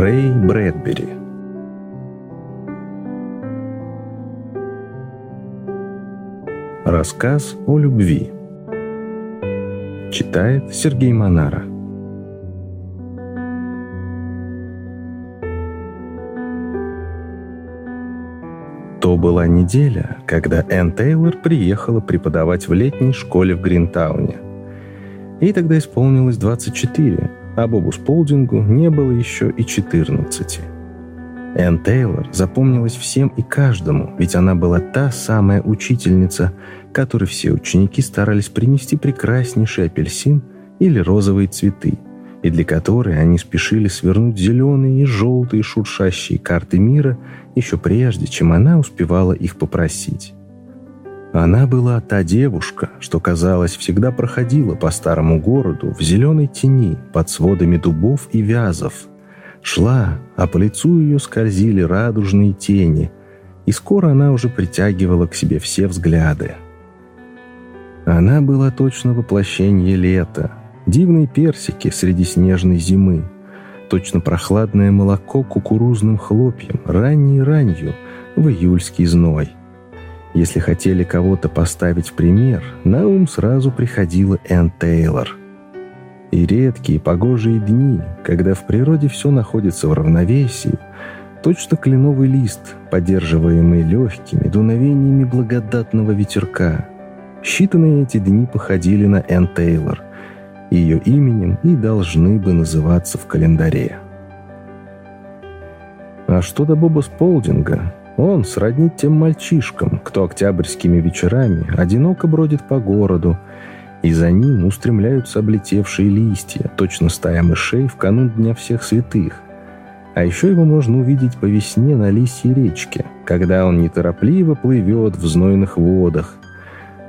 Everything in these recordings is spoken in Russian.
Рэй Брэдбери. Рассказ о любви. Читает Сергей Монара. То была неделя, когда Энн Тейлор приехала преподавать в летней школе в Гринтауне. Ей тогда исполнилось 24, а Бобу Сполдингу не было еще и 14. Энн Тейлор запомнилась всем и каждому, ведь она была та самая учительница, которой все ученики старались принести прекраснейший апельсин или розовые цветы, и для которой они спешили свернуть зеленые и желтые шуршащие карты мира еще прежде, чем она успевала их попросить. Она была та девушка, что, казалось, всегда проходила по старому городу в зеленой тени под сводами дубов и вязов. Шла, а по лицу ее скользили радужные тени, и скоро она уже притягивала к себе все взгляды. Она была точно воплощение лета, дивные персики среди снежной зимы, точно прохладное молоко кукурузным хлопьем, ранней ранью, в июльский зной – если хотели кого-то поставить в пример, на ум сразу приходила Энн Тейлор. И редкие погожие дни, когда в природе все находится в равновесии, точно кленовый лист, поддерживаемый легкими дуновениями благодатного ветерка. Считанные эти дни походили на Энн Тейлор. Ее именем и должны бы называться в календаре. А что до Боба Сполдинга, он сродни тем мальчишкам, кто октябрьскими вечерами одиноко бродит по городу, и за ним устремляются облетевшие листья, точно стая мышей в канун Дня всех святых. А еще его можно увидеть по весне на лисьей речке, когда он неторопливо плывет в знойных водах.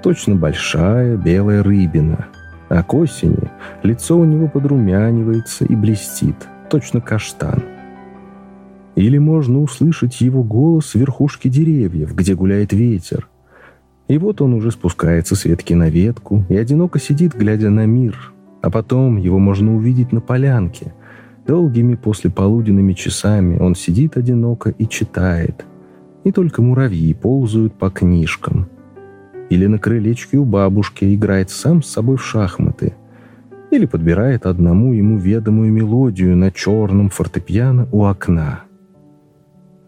Точно большая белая рыбина. А к осени лицо у него подрумянивается и блестит, точно каштан. Или можно услышать его голос с верхушки деревьев, где гуляет ветер. И вот он уже спускается с ветки на ветку и одиноко сидит, глядя на мир. А потом его можно увидеть на полянке. Долгими послеполуденными часами он сидит одиноко и читает. И только муравьи ползают по книжкам. Или на крылечке у бабушки играет сам с собой в шахматы. Или подбирает одному ему ведомую мелодию на черном фортепиано у окна.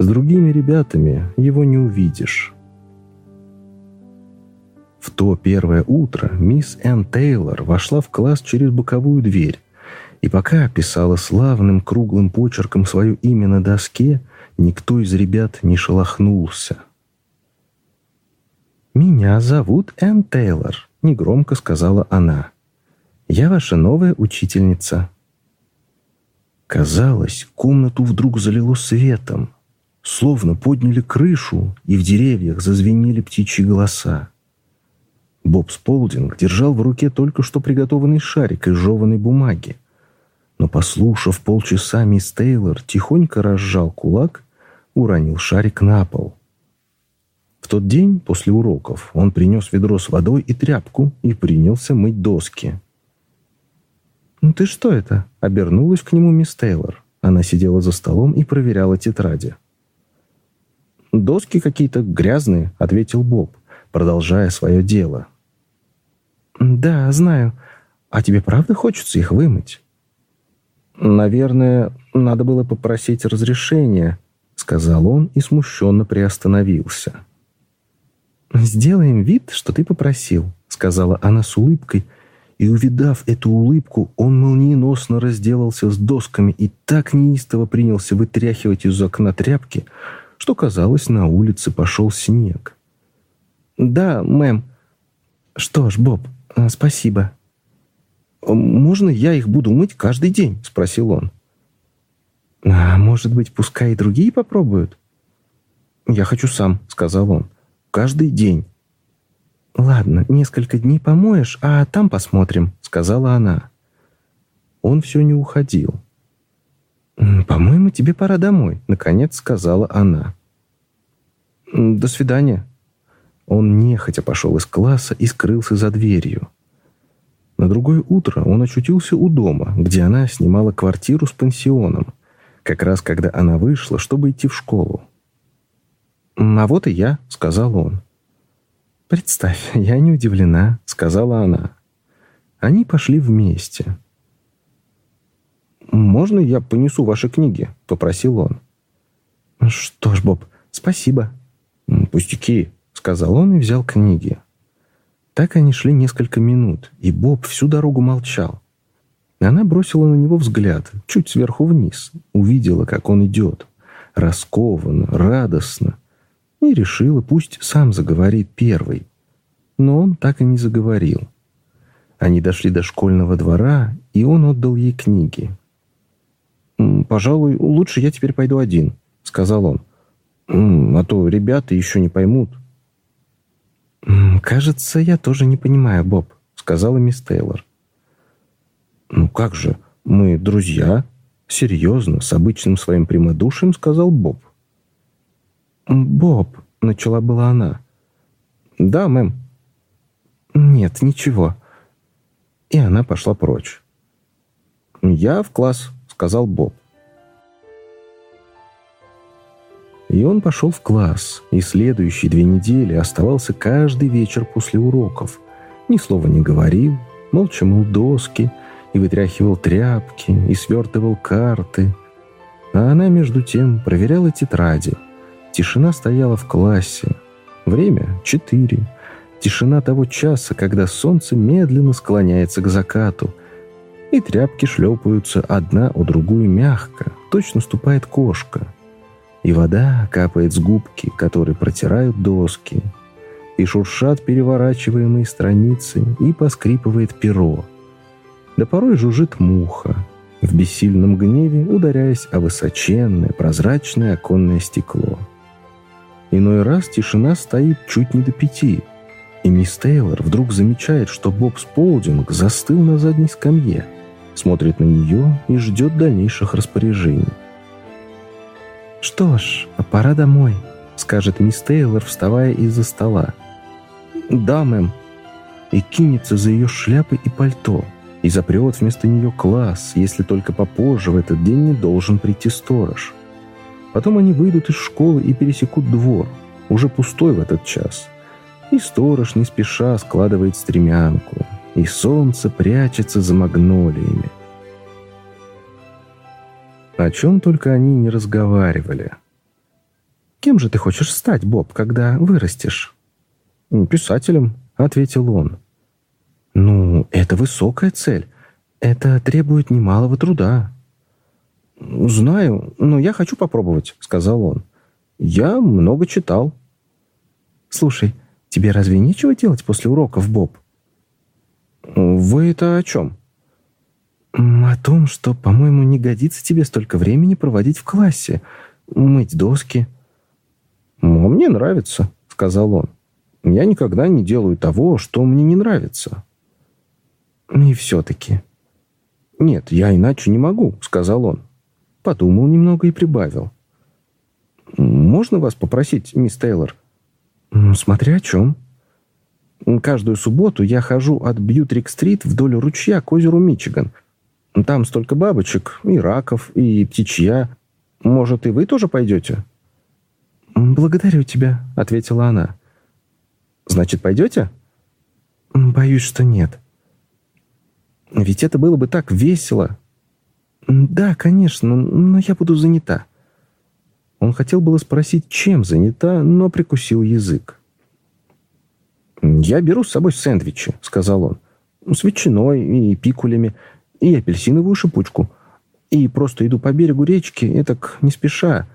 С другими ребятами его не увидишь. В то первое утро мисс Энн Тейлор вошла в класс через боковую дверь, и пока писала славным круглым почерком свое имя на доске, никто из ребят не шелохнулся. «Меня зовут Энн Тейлор», — негромко сказала она. «Я ваша новая учительница». Казалось, комнату вдруг залило светом, Словно подняли крышу, и в деревьях зазвенели птичьи голоса. Боб Сполдинг держал в руке только что приготовленный шарик из жеванной бумаги. Но, послушав полчаса, мисс Тейлор тихонько разжал кулак, уронил шарик на пол. В тот день, после уроков, он принес ведро с водой и тряпку и принялся мыть доски. «Ну ты что это?» — обернулась к нему мисс Тейлор. Она сидела за столом и проверяла тетради. «Доски какие-то грязные», — ответил Боб, продолжая свое дело. «Да, знаю. А тебе правда хочется их вымыть?» «Наверное, надо было попросить разрешения», — сказал он и смущенно приостановился. «Сделаем вид, что ты попросил», — сказала она с улыбкой, и, увидав эту улыбку, он молниеносно разделался с досками и так неистово принялся вытряхивать из окна тряпки, что, казалось, на улице пошел снег. «Да, мэм». «Что ж, Боб, э, спасибо». «Можно я их буду мыть каждый день?» — спросил он. «А может быть, пускай и другие попробуют?» «Я хочу сам», — сказал он. «Каждый день». «Ладно, несколько дней помоешь, а там посмотрим», — сказала она. Он все не уходил. «По-моему, тебе пора домой», — наконец сказала она. «До свидания». Он нехотя пошел из класса и скрылся за дверью. На другое утро он очутился у дома, где она снимала квартиру с пансионом. как раз когда она вышла, чтобы идти в школу. «А вот и я», — сказал он. «Представь, я не удивлена», — сказала она. Они пошли вместе. «Можно я понесу ваши книги?» — попросил он. «Что ж, Боб, спасибо». «Пустяки», — сказал он и взял книги. Так они шли несколько минут, и Боб всю дорогу молчал. Она бросила на него взгляд, чуть сверху вниз, увидела, как он идет, раскованно, радостно, и решила, пусть сам заговорит первый. Но он так и не заговорил. Они дошли до школьного двора, и он отдал ей книги. «Пожалуй, лучше я теперь пойду один», — сказал он. «А то ребята еще не поймут». «Кажется, я тоже не понимаю, Боб», — сказала мисс Тейлор. «Ну как же, мы друзья», — серьезно, с обычным своим прямодушием сказал Боб. «Боб», — начала была она. «Да, мэм». «Нет, ничего». И она пошла прочь. «Я в класс», — сказал Боб. И он пошел в класс, и следующие две недели оставался каждый вечер после уроков. Ни слова не говорил, молча мыл доски, и вытряхивал тряпки, и свертывал карты. А она, между тем, проверяла тетради. Тишина стояла в классе. Время — четыре. Тишина того часа, когда солнце медленно склоняется к закату, и тряпки шлепаются одна у другую мягко, точно ступает кошка — и вода капает с губки, которые протирают доски, и шуршат переворачиваемые страницы, и поскрипывает перо. Да порой жужжит муха, в бессильном гневе ударяясь о высоченное прозрачное оконное стекло. Иной раз тишина стоит чуть не до пяти, и мисс Тейлор вдруг замечает, что Боб Сполдинг застыл на задней скамье, смотрит на нее и ждет дальнейших распоряжений. «Что ж, пора домой», — скажет мисс Тейлор, вставая из-за стола. «Да, мэм». И кинется за ее шляпой и пальто, и запрет вместо нее класс, если только попозже в этот день не должен прийти сторож. Потом они выйдут из школы и пересекут двор, уже пустой в этот час. И сторож не спеша складывает стремянку, и солнце прячется за магнолиями. О чем только они не разговаривали. «Кем же ты хочешь стать, Боб, когда вырастешь?» «Писателем», — ответил он. «Ну, это высокая цель. Это требует немалого труда». «Знаю, но я хочу попробовать», — сказал он. «Я много читал». «Слушай, тебе разве нечего делать после уроков, Боб?» «Вы это о чем?» «О том, что, по-моему, не годится тебе столько времени проводить в классе, мыть доски». «Ну, «Мне нравится», — сказал он. «Я никогда не делаю того, что мне не нравится». «И все-таки...» «Нет, я иначе не могу», — сказал он. Подумал немного и прибавил. «Можно вас попросить, мисс Тейлор?» «Смотря о чем». «Каждую субботу я хожу от Бьютрик-стрит вдоль ручья к озеру Мичиган, там столько бабочек, и раков, и птичья. Может, и вы тоже пойдете?» «Благодарю тебя», — ответила она. «Значит, пойдете?» «Боюсь, что нет». «Ведь это было бы так весело». «Да, конечно, но я буду занята». Он хотел было спросить, чем занята, но прикусил язык. «Я беру с собой сэндвичи», — сказал он. «С ветчиной и пикулями и апельсиновую шипучку. И просто иду по берегу речки, этак не спеша.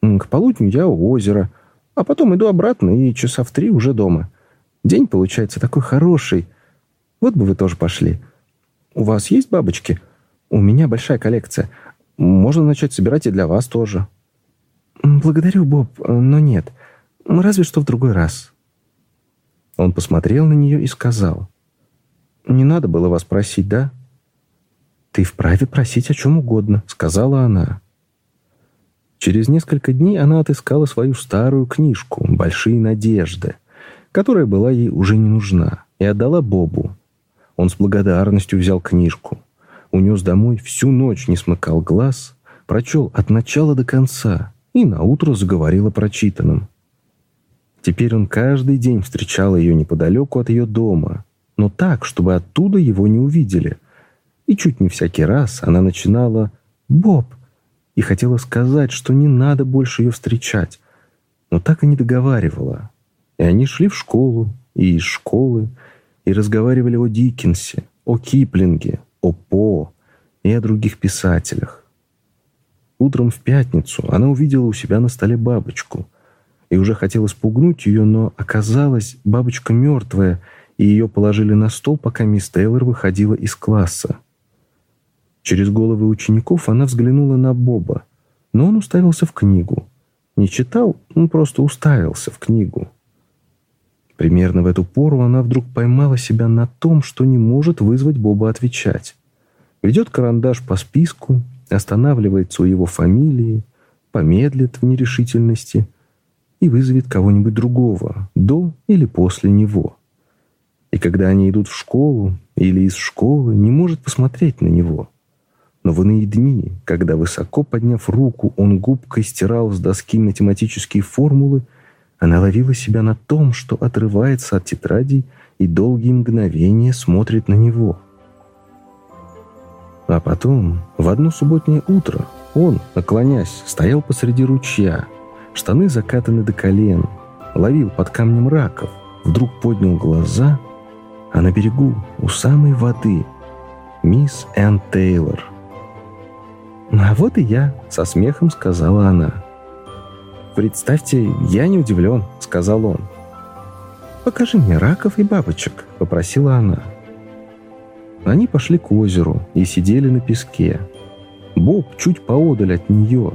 К полудню я у озера, а потом иду обратно и часа в три уже дома. День получается такой хороший. Вот бы вы тоже пошли. У вас есть бабочки? У меня большая коллекция. Можно начать собирать и для вас тоже. Благодарю, Боб, но нет. Разве что в другой раз. Он посмотрел на нее и сказал. «Не надо было вас просить, да?» «Ты вправе просить о чем угодно», — сказала она. Через несколько дней она отыскала свою старую книжку «Большие надежды», которая была ей уже не нужна, и отдала Бобу. Он с благодарностью взял книжку, унес домой, всю ночь не смыкал глаз, прочел от начала до конца и наутро заговорил о прочитанном. Теперь он каждый день встречал ее неподалеку от ее дома, но так, чтобы оттуда его не увидели. И чуть не всякий раз она начинала «Боб!» и хотела сказать, что не надо больше ее встречать, но так и не договаривала. И они шли в школу, и из школы, и разговаривали о Диккенсе, о Киплинге, о По и о других писателях. Утром в пятницу она увидела у себя на столе бабочку и уже хотела спугнуть ее, но оказалось, бабочка мертвая, и ее положили на стол, пока мисс Тейлор выходила из класса. Через головы учеников она взглянула на Боба, но он уставился в книгу. Не читал, он просто уставился в книгу. Примерно в эту пору она вдруг поймала себя на том, что не может вызвать Боба отвечать. Ведет карандаш по списку, останавливается у его фамилии, помедлит в нерешительности и вызовет кого-нибудь другого, до или после него. И когда они идут в школу или из школы, не может посмотреть на него. Но в иные дни, когда, высоко подняв руку, он губкой стирал с доски математические формулы, она ловила себя на том, что отрывается от тетрадей и долгие мгновения смотрит на него. А потом, в одно субботнее утро, он, наклонясь, стоял посреди ручья, штаны закатаны до колен, ловил под камнем раков, вдруг поднял глаза, а на берегу, у самой воды, мисс Энн Тейлор — «А вот и я», — со смехом сказала она. «Представьте, я не удивлен», — сказал он. «Покажи мне раков и бабочек», — попросила она. Они пошли к озеру и сидели на песке. Боб чуть поодаль от нее.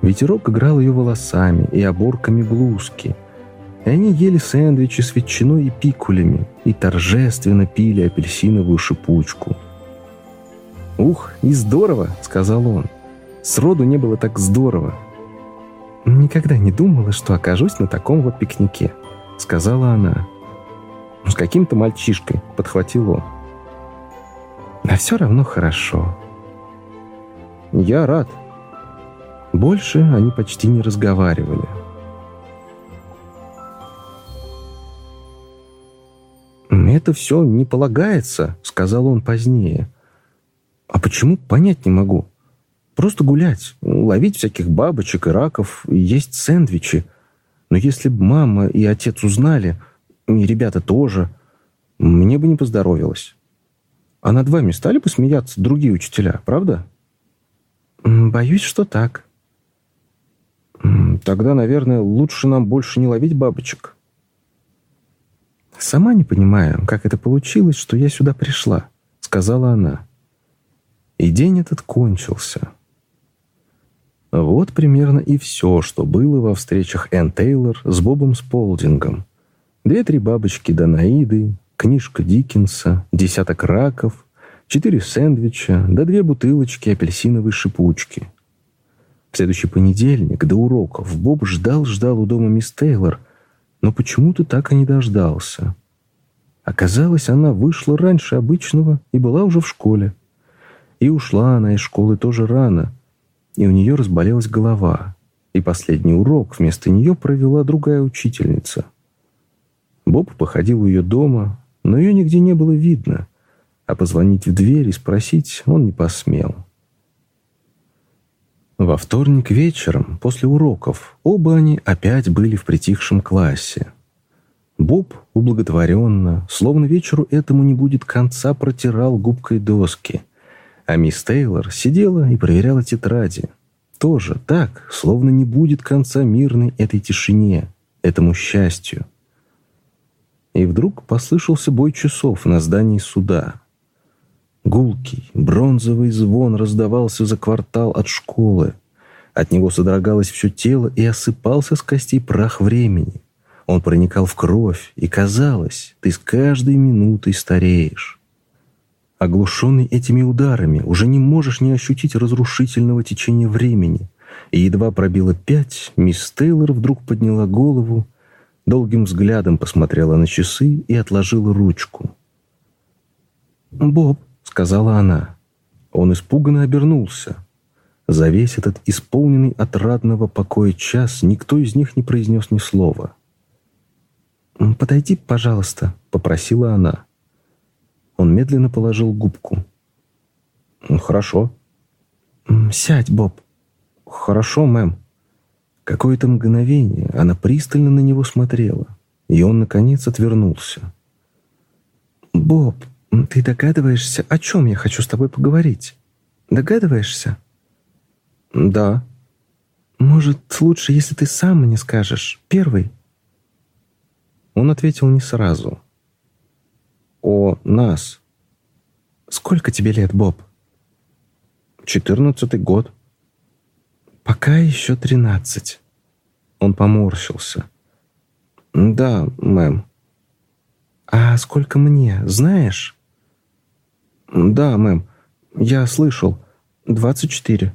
Ветерок играл ее волосами и оборками блузки. И они ели сэндвичи с ветчиной и пикулями и торжественно пили апельсиновую шипучку — «Ух, и здорово!» — сказал он. «Сроду не было так здорово!» «Никогда не думала, что окажусь на таком вот пикнике», — сказала она. «С каким-то мальчишкой», — подхватил он. «А все равно хорошо». «Я рад». Больше они почти не разговаривали. «Это все не полагается», — сказал он позднее. А почему, понять не могу. Просто гулять, ловить всяких бабочек и раков, есть сэндвичи. Но если бы мама и отец узнали, и ребята тоже, мне бы не поздоровилось. А над вами стали бы смеяться другие учителя, правда? Боюсь, что так. Тогда, наверное, лучше нам больше не ловить бабочек. Сама не понимаю, как это получилось, что я сюда пришла, сказала она. И день этот кончился. Вот примерно и все, что было во встречах Энн Тейлор с Бобом Сполдингом. Две-три бабочки Данаиды, книжка Диккенса, десяток раков, четыре сэндвича, да две бутылочки апельсиновой шипучки. В следующий понедельник до уроков Боб ждал-ждал у дома мисс Тейлор, но почему-то так и не дождался. Оказалось, она вышла раньше обычного и была уже в школе. И ушла она из школы тоже рано, и у нее разболелась голова, и последний урок вместо нее провела другая учительница. Боб походил у ее дома, но ее нигде не было видно, а позвонить в дверь и спросить он не посмел. Во вторник вечером, после уроков, оба они опять были в притихшем классе. Боб ублаготворенно, словно вечеру этому не будет конца, протирал губкой доски — а мисс Тейлор сидела и проверяла тетради. Тоже так, словно не будет конца мирной этой тишине, этому счастью. И вдруг послышался бой часов на здании суда. Гулкий, бронзовый звон раздавался за квартал от школы. От него содрогалось все тело и осыпался с костей прах времени. Он проникал в кровь, и казалось, ты с каждой минутой стареешь. Оглушенный этими ударами, уже не можешь не ощутить разрушительного течения времени. И едва пробило пять, мисс Тейлор вдруг подняла голову, долгим взглядом посмотрела на часы и отложила ручку. «Боб», — сказала она. Он испуганно обернулся. За весь этот исполненный отрадного покоя час никто из них не произнес ни слова. «Подойди, пожалуйста», — попросила она. Он медленно положил губку. «Хорошо». «Сядь, Боб». «Хорошо, мэм». Какое-то мгновение она пристально на него смотрела, и он, наконец, отвернулся. «Боб, ты догадываешься, о чем я хочу с тобой поговорить? Догадываешься?» «Да». «Может, лучше, если ты сам мне скажешь, первый?» Он ответил не сразу. «О нас». «Сколько тебе лет, Боб?» «Четырнадцатый год». «Пока еще тринадцать». Он поморщился. «Да, мэм». «А сколько мне, знаешь?» «Да, мэм. Я слышал. Двадцать четыре».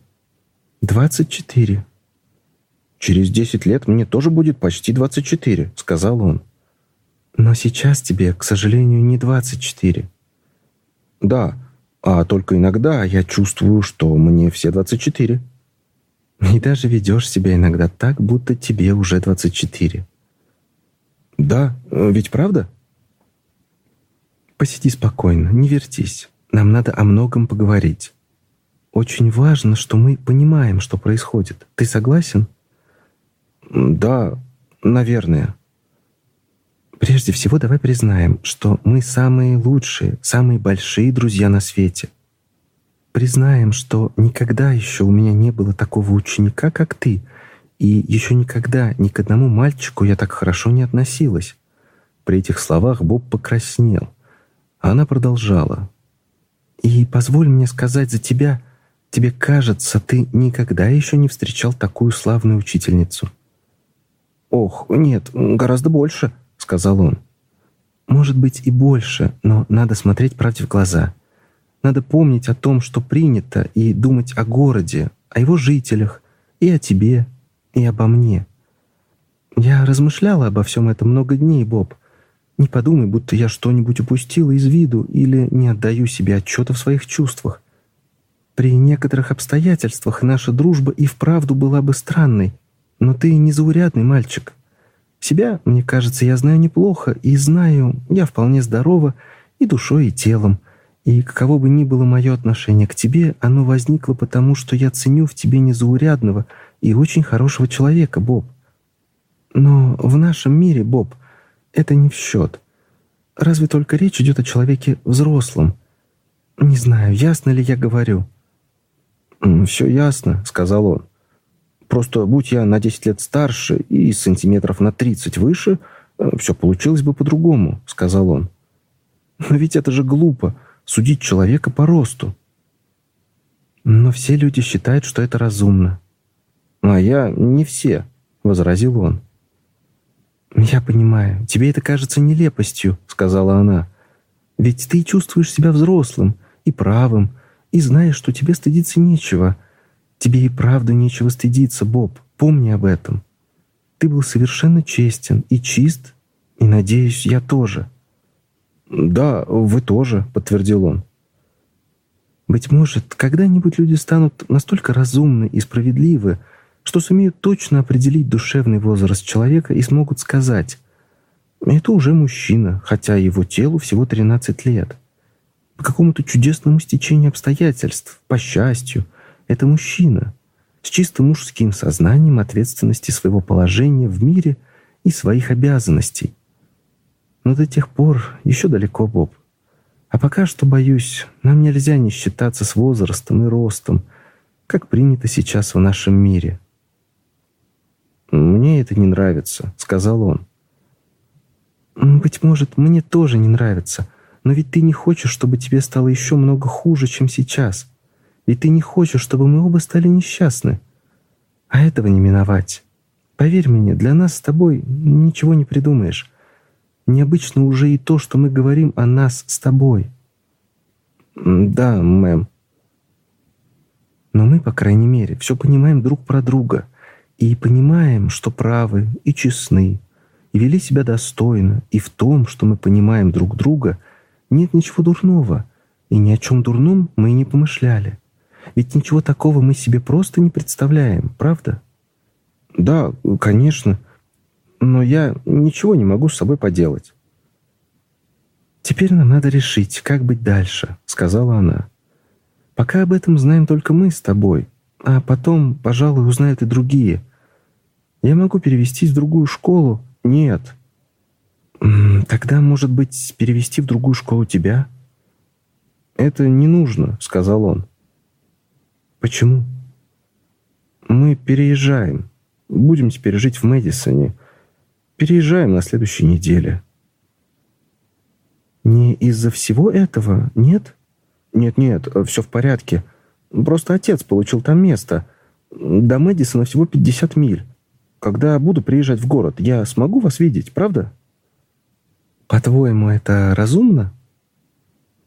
«Двадцать четыре». «Через десять лет мне тоже будет почти двадцать четыре», — сказал он. Но сейчас тебе, к сожалению, не 24. Да, а только иногда я чувствую, что мне все 24. И даже ведешь себя иногда так, будто тебе уже 24. Да, ведь правда? Посиди спокойно, не вертись. Нам надо о многом поговорить. Очень важно, что мы понимаем, что происходит. Ты согласен? Да, наверное. Прежде всего, давай признаем, что мы самые лучшие, самые большие друзья на свете. Признаем, что никогда еще у меня не было такого ученика, как ты, и еще никогда ни к одному мальчику я так хорошо не относилась. При этих словах Боб покраснел, а она продолжала. «И позволь мне сказать за тебя, тебе кажется, ты никогда еще не встречал такую славную учительницу». «Ох, нет, гораздо больше», — сказал он. «Может быть и больше, но надо смотреть правде в глаза. Надо помнить о том, что принято, и думать о городе, о его жителях, и о тебе, и обо мне. Я размышляла обо всем этом много дней, Боб. Не подумай, будто я что-нибудь упустила из виду или не отдаю себе отчета в своих чувствах. При некоторых обстоятельствах наша дружба и вправду была бы странной, но ты незаурядный мальчик, себя, мне кажется, я знаю неплохо, и знаю, я вполне здорова и душой, и телом. И каково бы ни было мое отношение к тебе, оно возникло потому, что я ценю в тебе незаурядного и очень хорошего человека, Боб. Но в нашем мире, Боб, это не в счет. Разве только речь идет о человеке взрослом. Не знаю, ясно ли я говорю. «Все ясно», — сказал он. Просто будь я на 10 лет старше и сантиметров на 30 выше, э, все получилось бы по-другому», — сказал он. «Но ведь это же глупо — судить человека по росту». «Но все люди считают, что это разумно». «А я не все», — возразил он. «Я понимаю, тебе это кажется нелепостью», — сказала она. «Ведь ты чувствуешь себя взрослым и правым, и знаешь, что тебе стыдиться нечего, Тебе и правда нечего стыдиться, Боб. Помни об этом. Ты был совершенно честен и чист, и, надеюсь, я тоже». «Да, вы тоже», — подтвердил он. «Быть может, когда-нибудь люди станут настолько разумны и справедливы, что сумеют точно определить душевный возраст человека и смогут сказать, это уже мужчина, хотя его телу всего 13 лет. По какому-то чудесному стечению обстоятельств, по счастью — это мужчина с чисто мужским сознанием ответственности своего положения в мире и своих обязанностей. Но до тех пор еще далеко, Боб. А пока что, боюсь, нам нельзя не считаться с возрастом и ростом, как принято сейчас в нашем мире. «Мне это не нравится», — сказал он. «Быть может, мне тоже не нравится, но ведь ты не хочешь, чтобы тебе стало еще много хуже, чем сейчас. И ты не хочешь, чтобы мы оба стали несчастны. А этого не миновать. Поверь мне, для нас с тобой ничего не придумаешь. Необычно уже и то, что мы говорим о нас с тобой. Да, мэм. Но мы, по крайней мере, все понимаем друг про друга. И понимаем, что правы и честны, и вели себя достойно, и в том, что мы понимаем друг друга, нет ничего дурного, и ни о чем дурном мы и не помышляли. Ведь ничего такого мы себе просто не представляем, правда? Да, конечно. Но я ничего не могу с собой поделать. «Теперь нам надо решить, как быть дальше», — сказала она. «Пока об этом знаем только мы с тобой, а потом, пожалуй, узнают и другие. Я могу перевестись в другую школу?» «Нет». «Тогда, может быть, перевести в другую школу тебя?» «Это не нужно», — сказал он. «Почему?» «Мы переезжаем. Будем теперь жить в Мэдисоне. Переезжаем на следующей неделе». «Не из-за всего этого, нет?» «Нет-нет, все в порядке. Просто отец получил там место. До Мэдисона всего 50 миль. Когда буду приезжать в город, я смогу вас видеть, правда?» «По-твоему, это разумно?»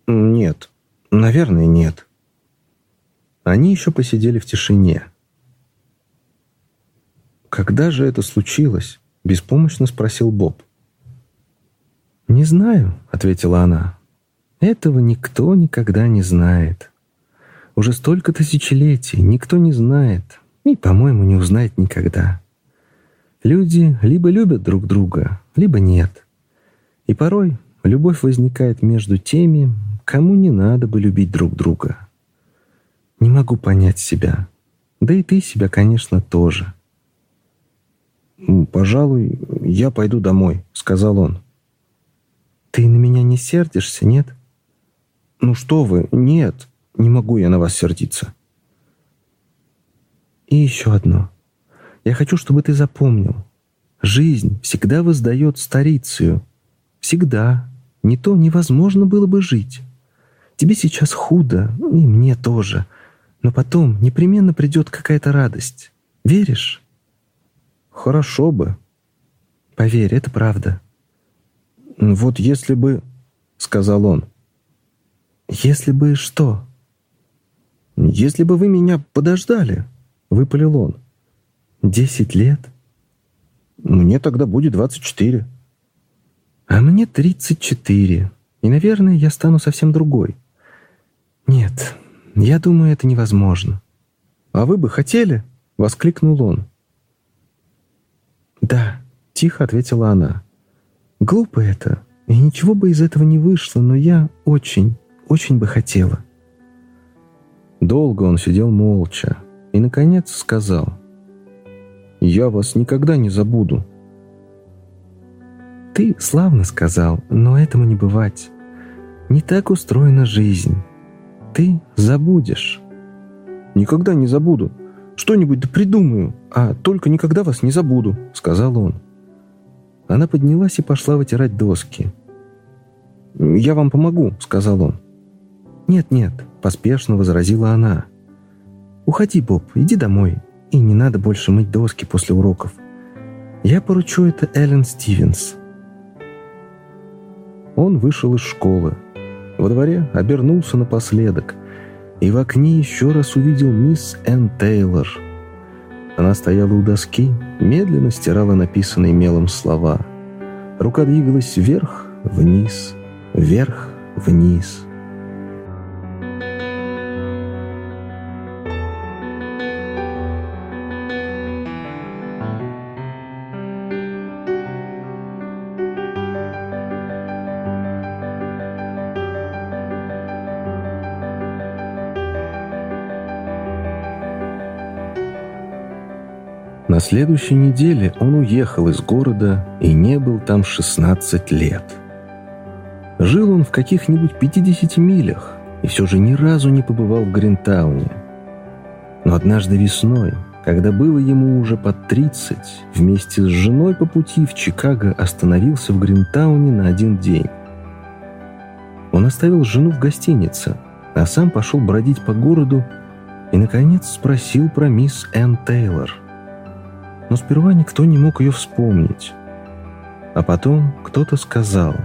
«Нет. Наверное, нет». Они еще посидели в тишине. «Когда же это случилось?» — беспомощно спросил Боб. «Не знаю», — ответила она. «Этого никто никогда не знает. Уже столько тысячелетий никто не знает и, по-моему, не узнает никогда. Люди либо любят друг друга, либо нет. И порой любовь возникает между теми, кому не надо бы любить друг друга. Не могу понять себя. Да и ты себя, конечно, тоже». «Пожалуй, я пойду домой», — сказал он. Ты на меня не сердишься, нет? Ну что вы, нет, не могу я на вас сердиться. И еще одно. Я хочу, чтобы ты запомнил. Жизнь всегда воздает старицию. Всегда. Не то невозможно было бы жить. Тебе сейчас худо, и мне тоже. Но потом непременно придет какая-то радость. Веришь? Хорошо бы. Поверь, это правда. «Вот если бы...» — сказал он. «Если бы что?» «Если бы вы меня подождали», — выпалил он. «Десять лет?» «Мне тогда будет двадцать четыре». «А мне тридцать четыре. И, наверное, я стану совсем другой». «Нет, я думаю, это невозможно». «А вы бы хотели?» — воскликнул он. «Да», — тихо ответила она. Глупо это, и ничего бы из этого не вышло, но я очень, очень бы хотела. Долго он сидел молча и, наконец, сказал, «Я вас никогда не забуду». «Ты славно сказал, но этому не бывать. Не так устроена жизнь. Ты забудешь». «Никогда не забуду. Что-нибудь да придумаю, а только никогда вас не забуду», — сказал он. Она поднялась и пошла вытирать доски. «Я вам помогу», — сказал он. «Нет-нет», — поспешно возразила она. «Уходи, Боб, иди домой, и не надо больше мыть доски после уроков. Я поручу это Эллен Стивенс». Он вышел из школы. Во дворе обернулся напоследок и в окне еще раз увидел мисс Энн Тейлор — она стояла у доски, медленно стирала написанные мелом слова. Рука двигалась вверх, вниз, вверх, вниз. На следующей неделе он уехал из города и не был там 16 лет. Жил он в каких-нибудь 50 милях и все же ни разу не побывал в Гринтауне. Но однажды весной, когда было ему уже под 30, вместе с женой по пути в Чикаго остановился в Гринтауне на один день. Он оставил жену в гостинице, а сам пошел бродить по городу и, наконец, спросил про мисс Энн Тейлор – но сперва никто не мог ее вспомнить. А потом кто-то сказал.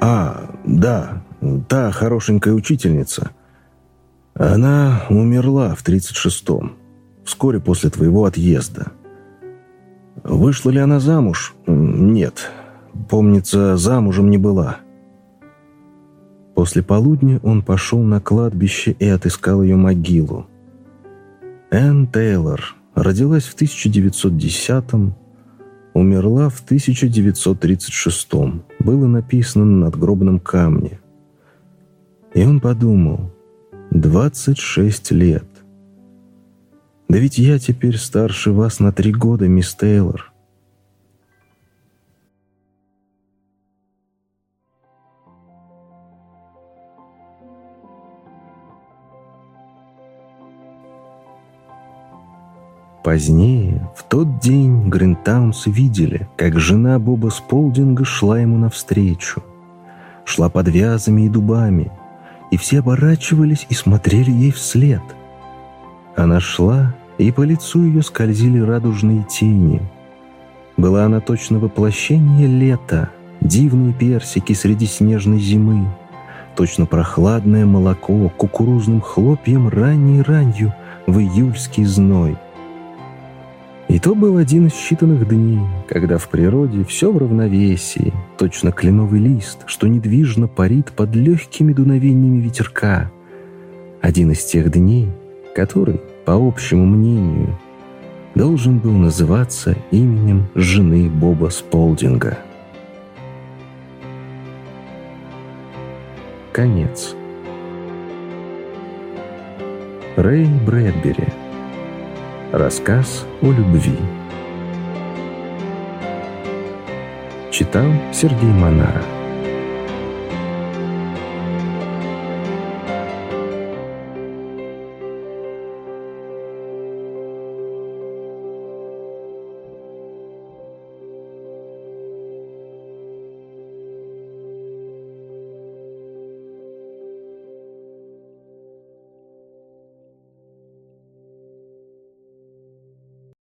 «А, да, та хорошенькая учительница. Она умерла в 36-м, вскоре после твоего отъезда. Вышла ли она замуж? Нет, помнится, замужем не была». После полудня он пошел на кладбище и отыскал ее могилу. Энн Тейлор родилась в 1910-м, умерла в 1936-м, было написано на надгробном камне. И он подумал, 26 лет. Да ведь я теперь старше вас на три года, мисс Тейлор. Позднее, в тот день, Гринтаунс видели, как жена Боба Сполдинга шла ему навстречу. Шла под вязами и дубами, и все оборачивались и смотрели ей вслед. Она шла, и по лицу ее скользили радужные тени. Была она точно воплощение лета, дивные персики среди снежной зимы, точно прохладное молоко кукурузным хлопьем ранней ранью в июльский зной — и то был один из считанных дней, когда в природе все в равновесии, точно кленовый лист, что недвижно парит под легкими дуновениями ветерка. Один из тех дней, который, по общему мнению, должен был называться именем жены Боба Сполдинга. Конец. Рэй Брэдбери – Рассказ о любви. Читал Сергей Монара.